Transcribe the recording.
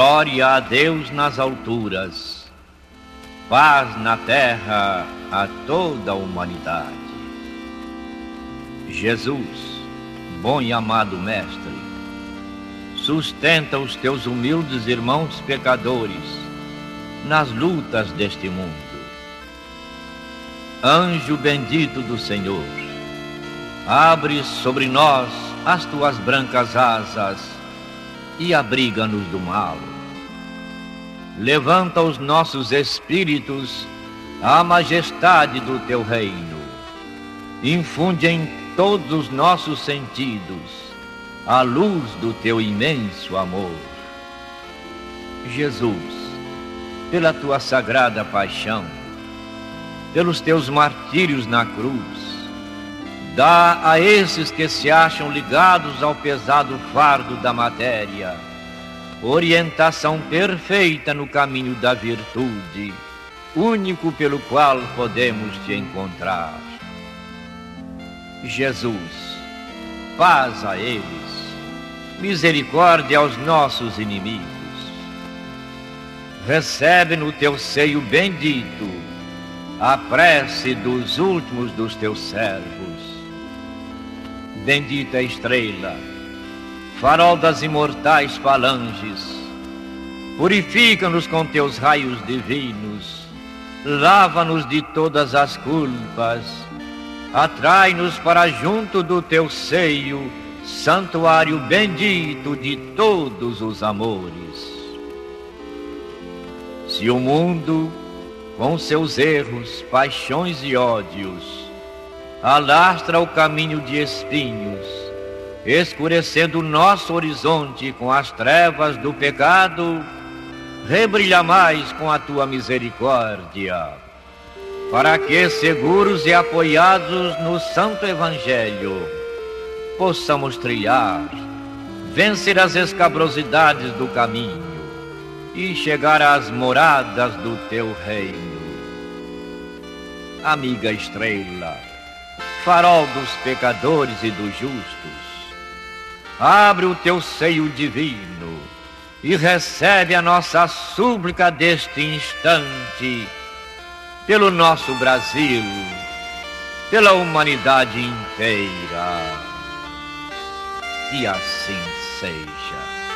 Glória a Deus nas alturas, paz na terra a toda a humanidade. Jesus, bom e amado Mestre, sustenta os teus humildes irmãos pecadores nas lutas deste mundo. Anjo bendito do Senhor, abre sobre nós as tuas brancas asas e abriga-nos do mal. Levanta os nossos espíritos à majestade do teu reino. Infunde em todos os nossos sentidos a luz do teu imenso amor. Jesus, pela tua sagrada paixão, pelos teus martírios na cruz, Dá a esses que se acham ligados ao pesado fardo da matéria orientação perfeita no caminho da virtude, único pelo qual podemos te encontrar. Jesus, paz a eles, misericórdia aos nossos inimigos. Recebe no teu seio bendito a prece dos últimos dos teus servos bendita estrela, farol das imortais falanges, purifica-nos com teus raios divinos, lava-nos de todas as culpas, atrai-nos para junto do teu seio, santuário bendito de todos os amores. Se o mundo, com seus erros, paixões e ódios, alastra o caminho de espinhos, escurecendo nosso horizonte com as trevas do pecado, rebrilha mais com a tua misericórdia, para que, seguros e apoiados no Santo Evangelho, possamos trilhar, vencer as escabrosidades do caminho e chegar às moradas do teu reino. Amiga estrela, farol dos pecadores e dos justos. Abre o teu seio divino e recebe a nossa súplica deste instante pelo nosso Brasil, pela humanidade inteira. E assim seja.